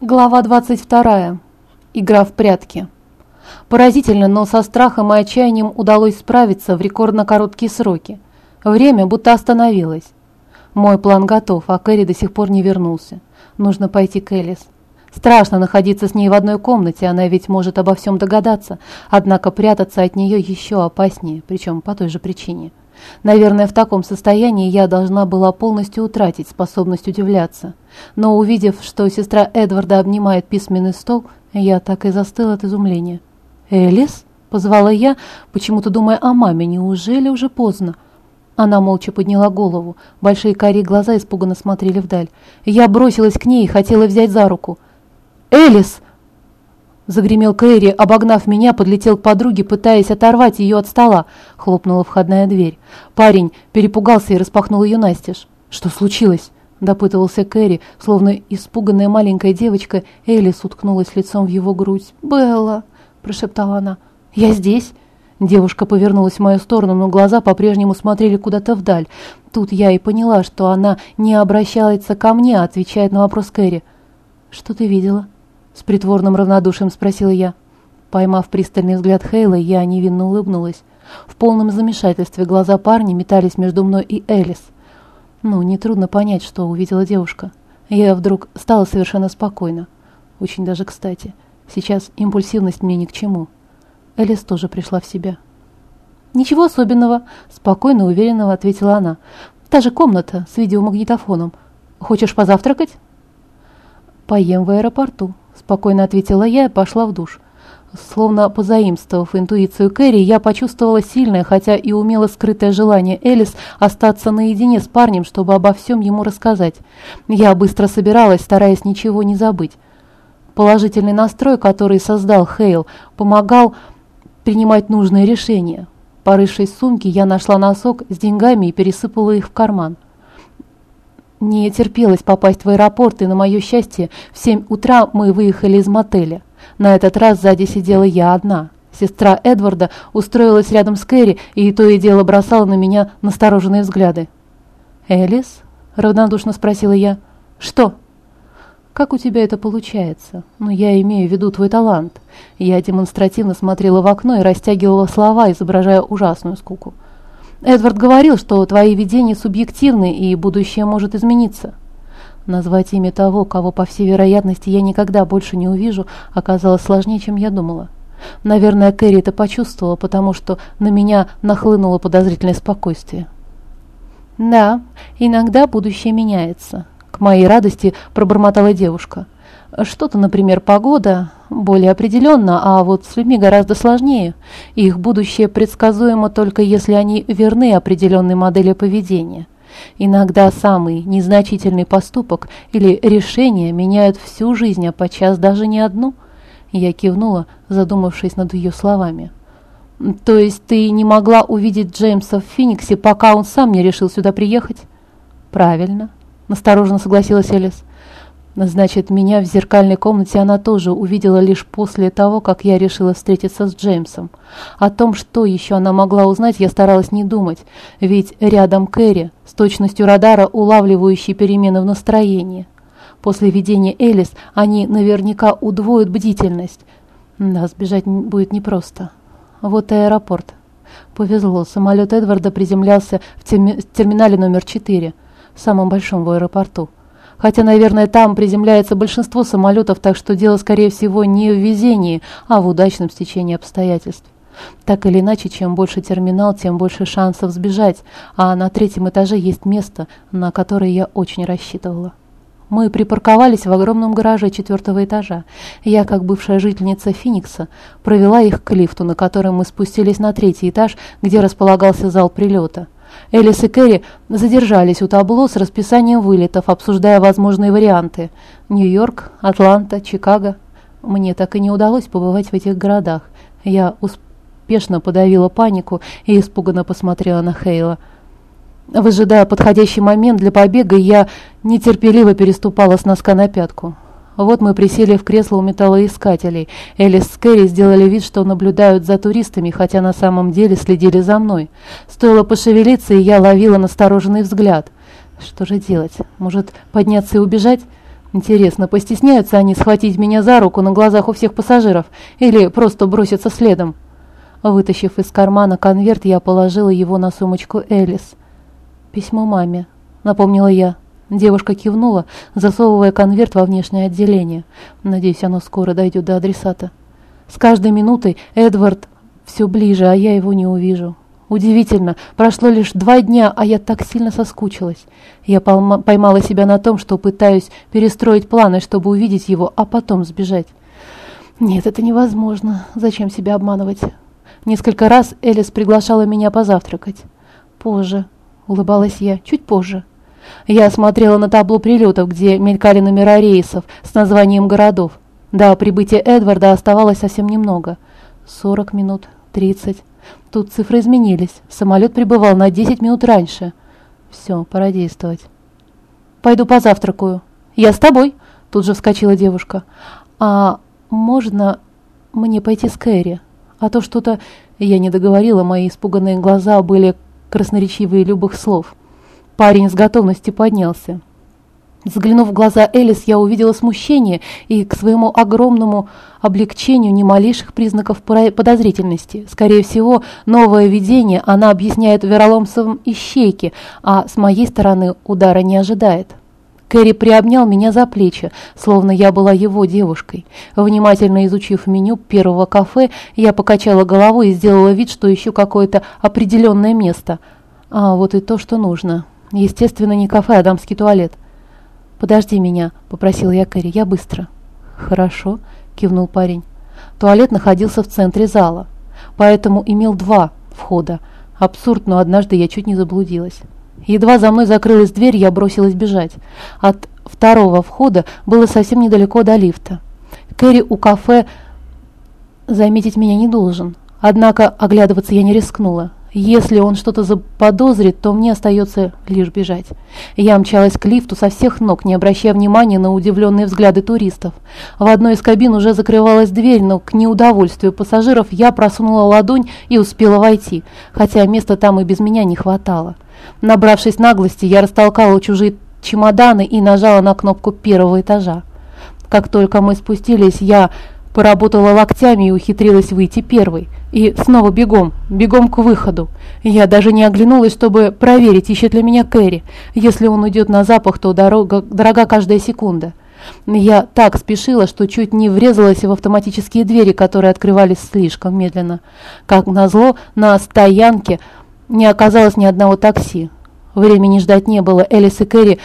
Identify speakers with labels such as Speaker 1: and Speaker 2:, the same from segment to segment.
Speaker 1: Глава 22. Игра в прятки. Поразительно, но со страхом и отчаянием удалось справиться в рекордно короткие сроки. Время будто остановилось. Мой план готов, а Кэрри до сих пор не вернулся. Нужно пойти к Элис. Страшно находиться с ней в одной комнате, она ведь может обо всем догадаться, однако прятаться от нее еще опаснее, причем по той же причине. Наверное, в таком состоянии я должна была полностью утратить способность удивляться. Но увидев, что сестра Эдварда обнимает письменный стол, я так и застыла от изумления. «Элис?» — позвала я, почему-то думая о маме. «Неужели уже поздно?» Она молча подняла голову. Большие карие глаза испуганно смотрели вдаль. Я бросилась к ней и хотела взять за руку. «Элис!» Загремел Кэрри, обогнав меня, подлетел к подруге, пытаясь оторвать ее от стола. Хлопнула входная дверь. Парень перепугался и распахнул ее настежь. «Что случилось?» – допытывался Кэрри, словно испуганная маленькая девочка. Элис уткнулась лицом в его грудь. «Белла!» – прошептала она. «Я здесь!» Девушка повернулась в мою сторону, но глаза по-прежнему смотрели куда-то вдаль. Тут я и поняла, что она не обращается ко мне, а отвечает на вопрос Кэрри. «Что ты видела?» С притворным равнодушием спросила я. Поймав пристальный взгляд Хейла, я невинно улыбнулась. В полном замешательстве глаза парня метались между мной и Элис. Ну, нетрудно понять, что увидела девушка. Я вдруг стала совершенно спокойна. Очень даже кстати. Сейчас импульсивность мне ни к чему. Элис тоже пришла в себя. «Ничего особенного», — спокойно и уверенно ответила она. «Та же комната с видеомагнитофоном. Хочешь позавтракать?» «Поем в аэропорту», спокойно ответила я и пошла в душ. Словно позаимствовав интуицию Кэрри, я почувствовала сильное, хотя и умело скрытое желание Элис остаться наедине с парнем, чтобы обо всем ему рассказать. Я быстро собиралась, стараясь ничего не забыть. Положительный настрой, который создал Хейл, помогал принимать нужные решения. Порывшись в сумке, я нашла носок с деньгами и пересыпала их в карман. Не терпелось попасть в аэропорт, и на мое счастье, в семь утра мы выехали из мотеля. На этот раз сзади сидела я одна. Сестра Эдварда устроилась рядом с Кэрри и то и дело бросала на меня настороженные взгляды. «Элис?» — равнодушно спросила я. «Что?» «Как у тебя это получается? Ну, я имею в виду твой талант». Я демонстративно смотрела в окно и растягивала слова, изображая ужасную скуку. Эдвард говорил, что твои видения субъективны и будущее может измениться. Назвать имя того, кого, по всей вероятности, я никогда больше не увижу, оказалось сложнее, чем я думала. Наверное, Кэрри это почувствовала, потому что на меня нахлынуло подозрительное спокойствие. «Да, иногда будущее меняется», — к моей радости пробормотала девушка. «Что-то, например, погода, более определенно, а вот с людьми гораздо сложнее. Их будущее предсказуемо только если они верны определенной модели поведения. Иногда самый незначительный поступок или решение меняют всю жизнь, а подчас даже не одну. Я кивнула, задумавшись над ее словами. «То есть ты не могла увидеть Джеймса в Фениксе, пока он сам не решил сюда приехать?» «Правильно», — настороженно согласилась Элис. Значит, меня в зеркальной комнате она тоже увидела лишь после того, как я решила встретиться с Джеймсом. О том, что еще она могла узнать, я старалась не думать, ведь рядом Кэрри, с точностью радара, улавливающий перемены в настроении. После видения Элис они наверняка удвоят бдительность. Да, сбежать будет непросто. Вот и аэропорт. Повезло, самолет Эдварда приземлялся в терминале номер 4, самом большом в аэропорту. Хотя, наверное, там приземляется большинство самолетов, так что дело, скорее всего, не в везении, а в удачном стечении обстоятельств. Так или иначе, чем больше терминал, тем больше шансов сбежать, а на третьем этаже есть место, на которое я очень рассчитывала. Мы припарковались в огромном гараже четвертого этажа. Я, как бывшая жительница Феникса, провела их к лифту, на котором мы спустились на третий этаж, где располагался зал прилета. Элис и Кэрри задержались у табло с расписанием вылетов, обсуждая возможные варианты. Нью-Йорк, Атланта, Чикаго. Мне так и не удалось побывать в этих городах. Я успешно подавила панику и испуганно посмотрела на Хейла. Выжидая подходящий момент для побега, я нетерпеливо переступала с носка на пятку. Вот мы присели в кресло у металлоискателей. Элис с Кэрри сделали вид, что наблюдают за туристами, хотя на самом деле следили за мной. Стоило пошевелиться, и я ловила настороженный взгляд. Что же делать? Может, подняться и убежать? Интересно, постесняются они схватить меня за руку на глазах у всех пассажиров или просто бросятся следом? Вытащив из кармана конверт, я положила его на сумочку Элис. «Письмо маме», — напомнила я. Девушка кивнула, засовывая конверт во внешнее отделение. Надеюсь, оно скоро дойдет до адресата. С каждой минутой Эдвард все ближе, а я его не увижу. Удивительно, прошло лишь два дня, а я так сильно соскучилась. Я поймала себя на том, что пытаюсь перестроить планы, чтобы увидеть его, а потом сбежать. Нет, это невозможно. Зачем себя обманывать? Несколько раз Элис приглашала меня позавтракать. Позже, улыбалась я, чуть позже. Я смотрела на табло прилетов, где мелькали номера рейсов с названием городов. До прибытия Эдварда оставалось совсем немного. Сорок минут, тридцать. Тут цифры изменились. Самолет прибывал на 10 минут раньше. Все, пора действовать. «Пойду позавтракаю». «Я с тобой», — тут же вскочила девушка. «А можно мне пойти с Кэрри? А то что-то...» Я не договорила, мои испуганные глаза были красноречивые любых слов. Парень с готовностью поднялся. Взглянув в глаза Элис, я увидела смущение и к своему огромному облегчению ни малейших признаков подозрительности. Скорее всего, новое видение она объясняет вероломством ищейки, а с моей стороны удара не ожидает. Кэрри приобнял меня за плечи, словно я была его девушкой. Внимательно изучив меню первого кафе, я покачала головой и сделала вид, что ищу какое-то определенное место. А вот и то, что нужно. Естественно, не кафе, а дамский туалет. «Подожди меня», — попросил я Кэрри, — «я быстро». «Хорошо», — кивнул парень. Туалет находился в центре зала, поэтому имел два входа. Абсурд, но однажды я чуть не заблудилась. Едва за мной закрылась дверь, я бросилась бежать. От второго входа было совсем недалеко до лифта. Кэрри у кафе заметить меня не должен. Однако оглядываться я не рискнула. Если он что-то заподозрит, то мне остается лишь бежать. Я мчалась к лифту со всех ног, не обращая внимания на удивленные взгляды туристов. В одной из кабин уже закрывалась дверь, но к неудовольствию пассажиров я просунула ладонь и успела войти, хотя места там и без меня не хватало. Набравшись наглости, я растолкала чужие чемоданы и нажала на кнопку первого этажа. Как только мы спустились, я Поработала локтями и ухитрилась выйти первой. И снова бегом, бегом к выходу. Я даже не оглянулась, чтобы проверить, ищет ли меня Кэрри. Если он уйдет на запах, то дорога, дорога каждая секунда. Я так спешила, что чуть не врезалась в автоматические двери, которые открывались слишком медленно. Как назло, на стоянке не оказалось ни одного такси. Времени ждать не было. Элис и Кэрри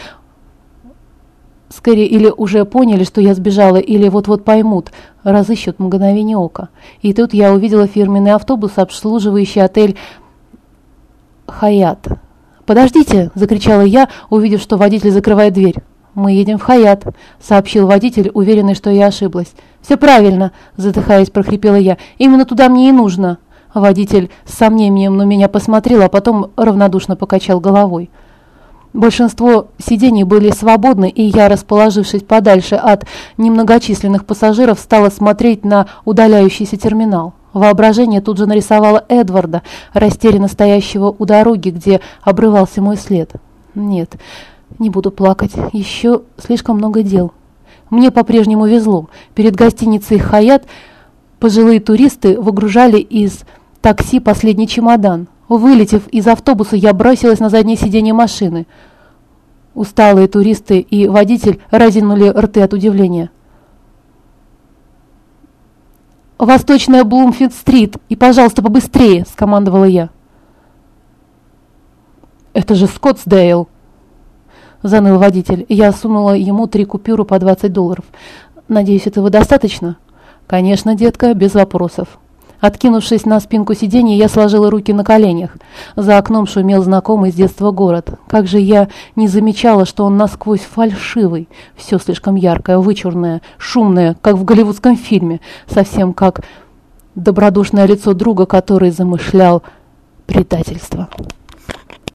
Speaker 1: Скорее, или уже поняли, что я сбежала, или вот-вот поймут, разыщут мгновение ока. И тут я увидела фирменный автобус, обслуживающий отель «Хаят». «Подождите!» – закричала я, увидев, что водитель закрывает дверь. «Мы едем в Хаят», – сообщил водитель, уверенный, что я ошиблась. «Все правильно», – задыхаясь, прохрипела я. «Именно туда мне и нужно». Водитель с сомнением на меня посмотрел, а потом равнодушно покачал головой. Большинство сидений были свободны, и я, расположившись подальше от немногочисленных пассажиров, стала смотреть на удаляющийся терминал. Воображение тут же нарисовало Эдварда, растерянно стоящего у дороги, где обрывался мой след. Нет, не буду плакать, еще слишком много дел. Мне по-прежнему везло. Перед гостиницей «Хаят» пожилые туристы выгружали из такси последний чемодан. Вылетев из автобуса, я бросилась на заднее сиденье машины. Усталые туристы и водитель разинули рты от удивления. «Восточная Блумфилд-стрит, и, пожалуйста, побыстрее!» – скомандовала я. «Это же Скоттсдейл!» – заныл водитель. Я сунула ему три купюры по 20 долларов. «Надеюсь, этого достаточно?» «Конечно, детка, без вопросов». Откинувшись на спинку сиденья, я сложила руки на коленях. За окном шумел знакомый с детства город. Как же я не замечала, что он насквозь фальшивый. Все слишком яркое, вычурное, шумное, как в голливудском фильме. Совсем как добродушное лицо друга, который замышлял предательство.